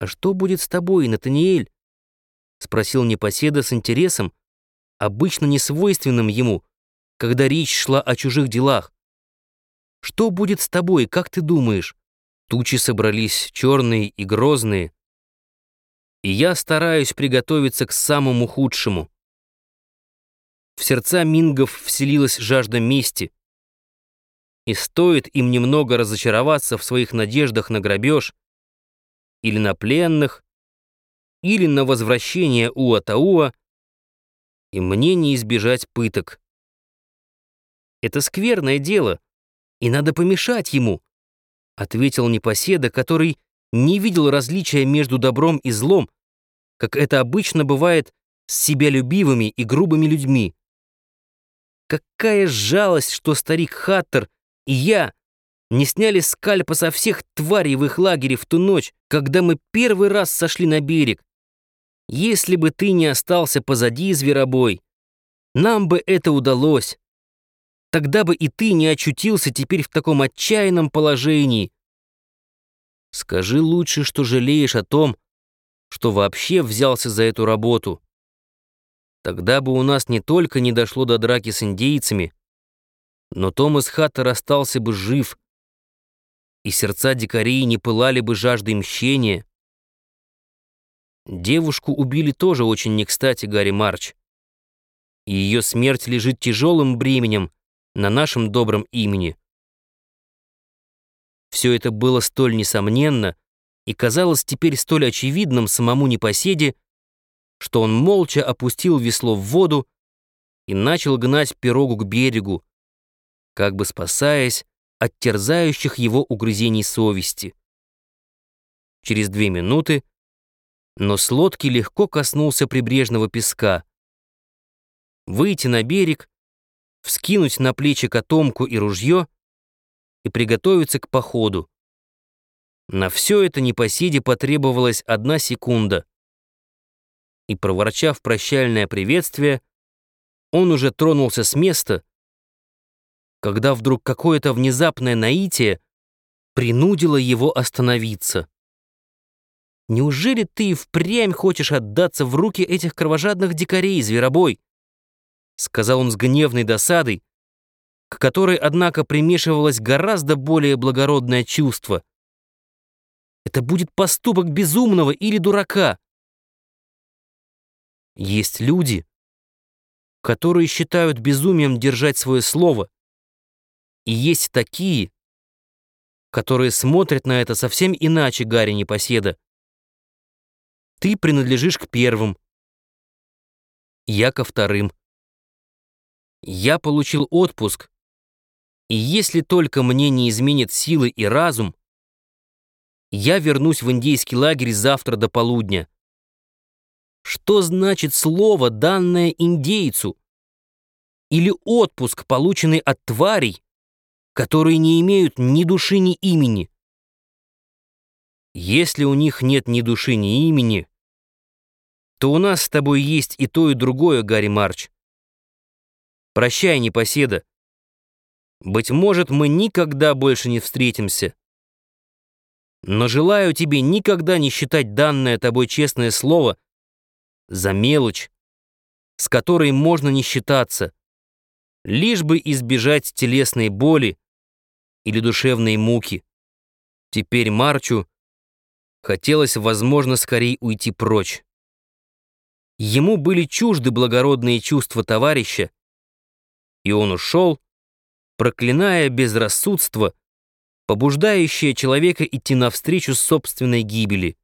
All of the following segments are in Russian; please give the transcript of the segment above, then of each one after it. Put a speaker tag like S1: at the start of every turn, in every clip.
S1: «А что будет с тобой, Натаниэль?» — спросил Непоседа с интересом, обычно несвойственным ему, когда речь шла о чужих делах. «Что будет с тобой, как ты думаешь?» Тучи собрались черные и грозные, и я стараюсь приготовиться к самому худшему. В сердца мингов вселилась жажда мести, и стоит им немного разочароваться в своих надеждах на грабеж или на пленных, или на возвращение Уатауа, и мне не избежать пыток. Это скверное дело, и надо помешать ему, ответил непоседа, который не видел различия между добром и злом, как это обычно бывает с себялюбивыми и грубыми людьми. Какая жалость, что старик Хаттер и я не сняли скальпа со всех тварей в их лагере в ту ночь, когда мы первый раз сошли на берег. Если бы ты не остался позади, зверобой, нам бы это удалось. Тогда бы и ты не очутился теперь в таком отчаянном положении. Скажи лучше, что жалеешь о том, что вообще взялся за эту работу. Тогда бы у нас не только не дошло до драки с индейцами, но Томас Хаттер остался бы жив, и сердца дикарей не пылали бы жаждой мщения. Девушку убили тоже очень не кстати, Гарри Марч. Ее смерть лежит тяжелым бременем на нашем добром имени. Все это было столь несомненно и казалось теперь столь очевидным самому непоседе, что он молча опустил весло в воду и начал гнать пирогу к берегу, как бы спасаясь от терзающих его угрызений совести. Через две минуты нос лодки легко коснулся прибрежного песка. Выйти на берег, вскинуть на плечи котомку и ружье — и приготовиться к походу. На все это непоседе потребовалась одна секунда. И, проворчав прощальное приветствие, он уже тронулся с места, когда вдруг какое-то внезапное наитие принудило его остановиться. «Неужели ты впрямь хочешь отдаться в руки этих кровожадных дикарей, зверобой?» сказал он с гневной досадой, к которой, однако, примешивалось гораздо более благородное чувство. Это будет поступок безумного или дурака. Есть люди, которые считают безумием держать свое слово, и есть такие, которые смотрят на это совсем иначе, Гарри Непоседа. Ты принадлежишь к первым, я ко вторым. Я получил отпуск, и если только мне не изменят силы и разум, я вернусь в индейский лагерь завтра до полудня. Что значит слово, данное индейцу? Или отпуск, полученный от тварей, которые не имеют ни души, ни имени? Если у них нет ни души, ни имени, то у нас с тобой есть и то, и другое, Гарри Марч. Прощай, непоседа. Быть может, мы никогда больше не встретимся. Но желаю тебе никогда не считать данное тобой честное слово за мелочь, с которой можно не считаться, лишь бы избежать телесной боли или душевной муки. Теперь Марчу хотелось, возможно, скорее уйти прочь. Ему были чужды благородные чувства товарища, и он ушел, проклиная безрассудство, побуждающее человека идти навстречу собственной гибели.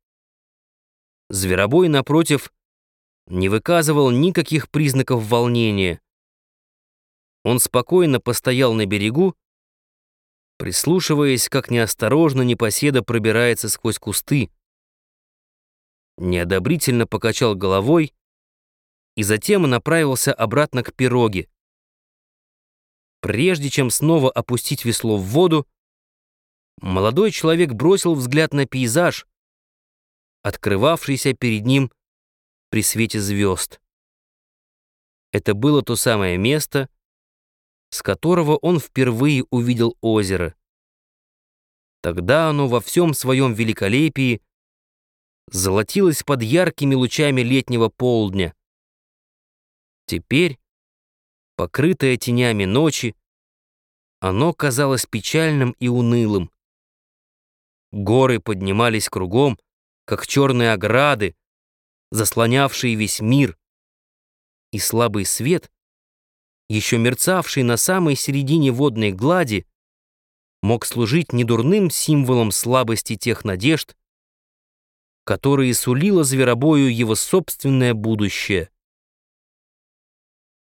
S1: Зверобой, напротив, не выказывал никаких признаков волнения. Он спокойно постоял на берегу, прислушиваясь, как неосторожно непоседа пробирается сквозь кусты. Неодобрительно покачал головой и затем направился обратно к пироге. Прежде чем снова опустить весло в воду, молодой человек бросил взгляд на пейзаж, открывавшийся перед ним при свете звезд. Это было то самое место, с которого он впервые увидел озеро. Тогда оно во всем своем великолепии золотилось под яркими лучами летнего полдня. Теперь, покрытое тенями ночи, оно казалось печальным и унылым. Горы поднимались кругом, как черные ограды, заслонявшие весь мир, и слабый свет, еще мерцавший на самой середине водной глади, мог служить недурным символом слабости тех надежд, которые сулило зверобою его собственное будущее.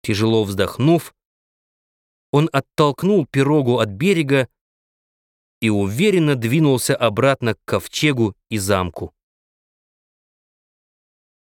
S1: Тяжело вздохнув, он оттолкнул пирогу от берега и уверенно двинулся обратно к ковчегу и замку.